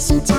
洗澡。